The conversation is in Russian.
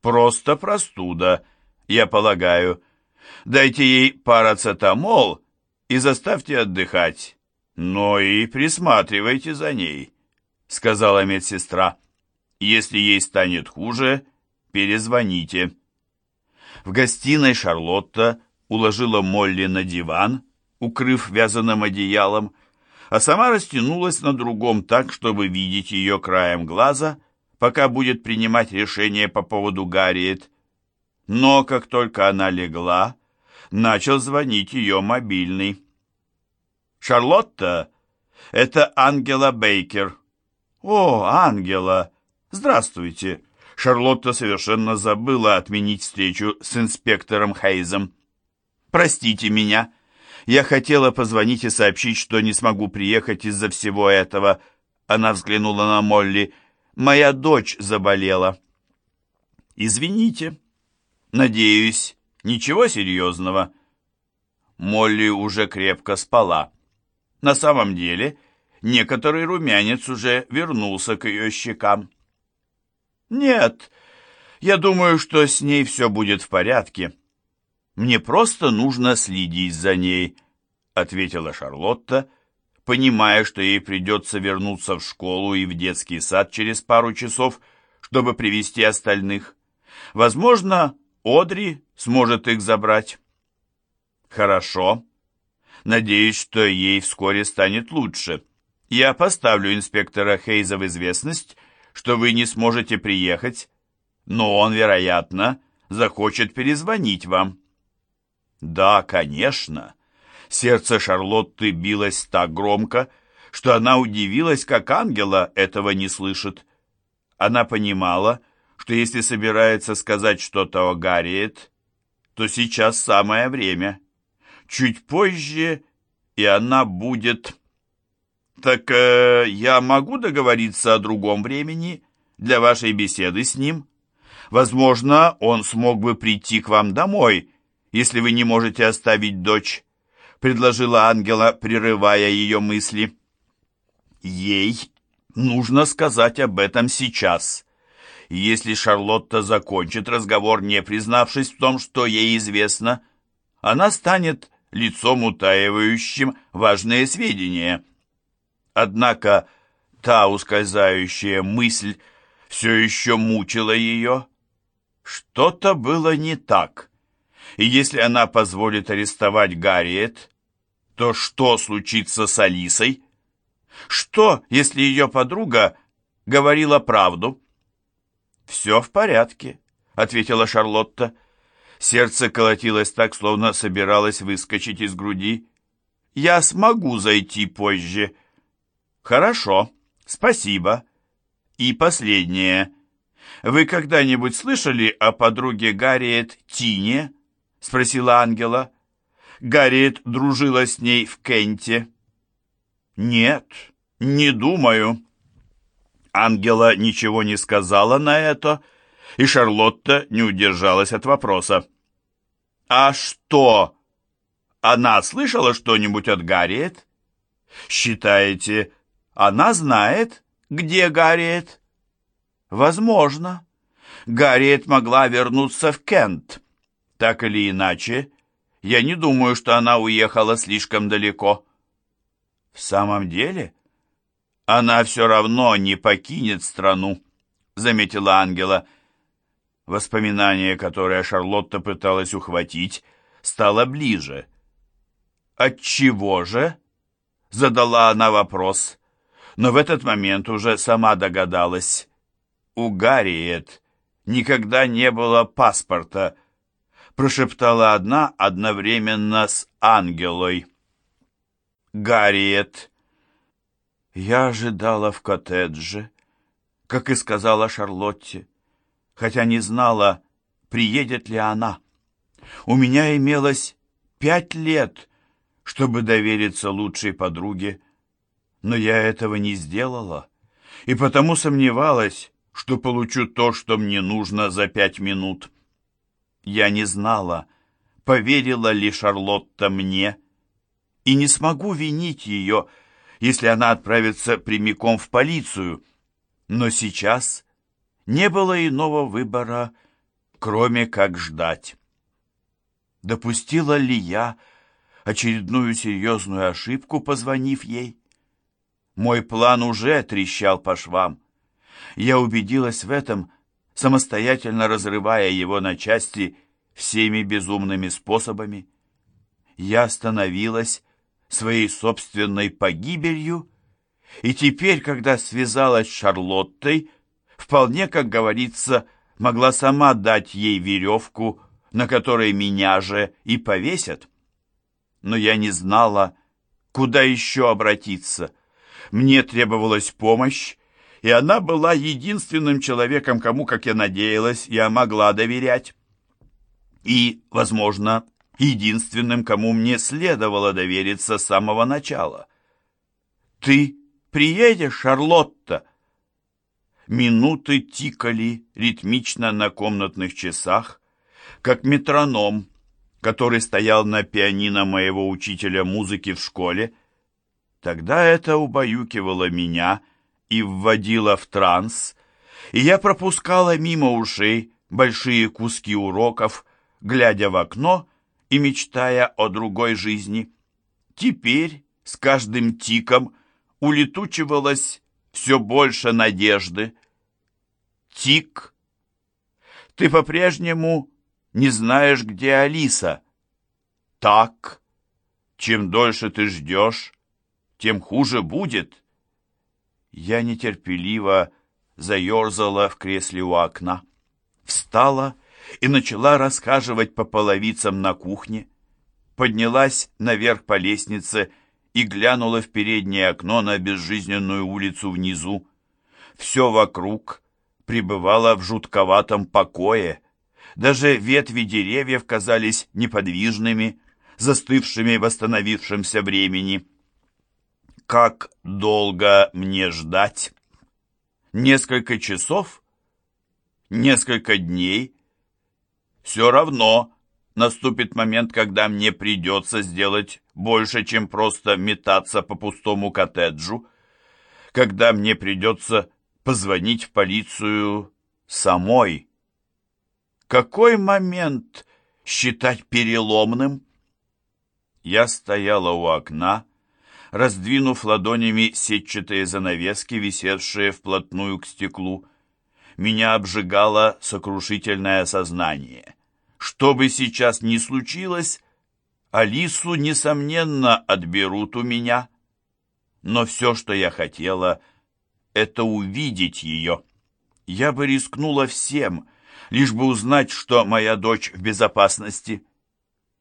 Просто простуда, я полагаю. Дайте ей парацетамол и заставьте отдыхать. Но и присматривайте за ней, сказала медсестра. Если ей станет хуже, перезвоните. В гостиной Шарлотта уложила Молли на диван, укрыв вязаным одеялом, а сама растянулась на другом так, чтобы видеть ее краем глаза, пока будет принимать решение по поводу Гарриет. Но как только она легла, начал звонить ее мобильный. «Шарлотта, это Ангела Бейкер». «О, Ангела! Здравствуйте!» Шарлотта совершенно забыла отменить встречу с инспектором Хейзом. «Простите меня. Я хотела позвонить и сообщить, что не смогу приехать из-за всего этого». Она взглянула на Молли. «Моя дочь заболела». «Извините. Надеюсь, ничего серьезного». Молли уже крепко спала. На самом деле, некоторый румянец уже вернулся к ее щекам. «Нет, я думаю, что с ней все будет в порядке. Мне просто нужно следить за ней», — ответила Шарлотта, понимая, что ей придется вернуться в школу и в детский сад через пару часов, чтобы привести остальных. Возможно, Одри сможет их забрать. «Хорошо. Надеюсь, что ей вскоре станет лучше. Я поставлю инспектора Хейза в известность, что вы не сможете приехать, но он, вероятно, захочет перезвонить вам». «Да, конечно». Сердце Шарлотты билось так громко, что она удивилась, как ангела этого не слышит. Она понимала, что если собирается сказать что-то о Гарриет, то сейчас самое время. Чуть позже, и она будет... «Так э, я могу договориться о другом времени для вашей беседы с ним? Возможно, он смог бы прийти к вам домой, если вы не можете оставить дочь», — предложила Ангела, прерывая ее мысли. «Ей нужно сказать об этом сейчас. Если Шарлотта закончит разговор, не признавшись в том, что ей известно, она станет лицом утаивающим важные сведения». Однако та ускользающая мысль все еще мучила ее. Что-то было не так. И если она позволит арестовать Гарриет, то что случится с Алисой? Что, если ее подруга говорила правду? «Все в порядке», — ответила Шарлотта. Сердце колотилось так, словно собиралось выскочить из груди. «Я смогу зайти позже», — «Хорошо, спасибо. И последнее. Вы когда-нибудь слышали о подруге Гарриет Тине?» — спросила Ангела. Гарриет дружила с ней в Кенте. «Нет, не думаю». Ангела ничего не сказала на это, и Шарлотта не удержалась от вопроса. «А что? Она слышала что-нибудь от Гарриет? Считаете, она знает, где Гарриет. Возможно. Гарриет могла вернуться в Кент. Так или иначе, я не думаю, что она уехала слишком далеко. В самом деле, она все равно не покинет страну, заметила Ангела. Воспоминание, которое Шарлотта пыталась ухватить, стало ближе. «Отчего же?» — задала она вопрос но в этот момент уже сама догадалась. У Гарриет никогда не было паспорта, прошептала одна одновременно с Ангелой. Гарриет. Я ожидала в коттедже, как и сказала Шарлотте, хотя не знала, приедет ли она. У меня имелось пять лет, чтобы довериться лучшей подруге, но я этого не сделала, и потому сомневалась, что получу то, что мне нужно за пять минут. Я не знала, поверила ли Шарлотта мне, и не смогу винить ее, если она отправится прямиком в полицию. Но сейчас не было иного выбора, кроме как ждать. Допустила ли я очередную серьезную ошибку, позвонив ей? Мой план уже трещал по швам. Я убедилась в этом, самостоятельно разрывая его на части всеми безумными способами. Я становилась своей собственной погибелью, и теперь, когда связалась с Шарлоттой, вполне, как говорится, могла сама дать ей веревку, на которой меня же и повесят. Но я не знала, куда еще обратиться. Мне требовалась помощь, и она была единственным человеком, кому, как я надеялась, я могла доверять. И, возможно, единственным, кому мне следовало довериться с самого начала. «Ты приедешь, Шарлотта?» Минуты тикали ритмично на комнатных часах, как метроном, который стоял на пианино моего учителя музыки в школе. Тогда это убаюкивало меня и вводило в транс, и я пропускала мимо ушей большие куски уроков, глядя в окно и мечтая о другой жизни. Теперь с каждым тиком улетучивалось все больше надежды. Тик. Ты по-прежнему не знаешь, где Алиса. Так. Чем дольше ты ждешь, тем хуже будет. Я нетерпеливо заерзала в кресле у окна, встала и начала расхаживать по половицам на кухне, поднялась наверх по лестнице и глянула в переднее окно на безжизненную улицу внизу. Все вокруг пребывало в жутковатом покое. Даже ветви деревьев казались неподвижными, застывшими в восстановившемся времени. Как долго мне ждать? Несколько часов? Несколько дней? Все равно наступит момент, когда мне придется сделать больше, чем просто метаться по пустому коттеджу, когда мне придется позвонить в полицию самой. Какой момент считать переломным? Я стояла у окна, раздвинув ладонями сетчатые занавески, висевшие вплотную к стеклу. Меня обжигало сокрушительное сознание. Что бы сейчас ни случилось, Алису, несомненно, отберут у меня. Но все, что я хотела, это увидеть ее. Я бы рискнула всем, лишь бы узнать, что моя дочь в безопасности —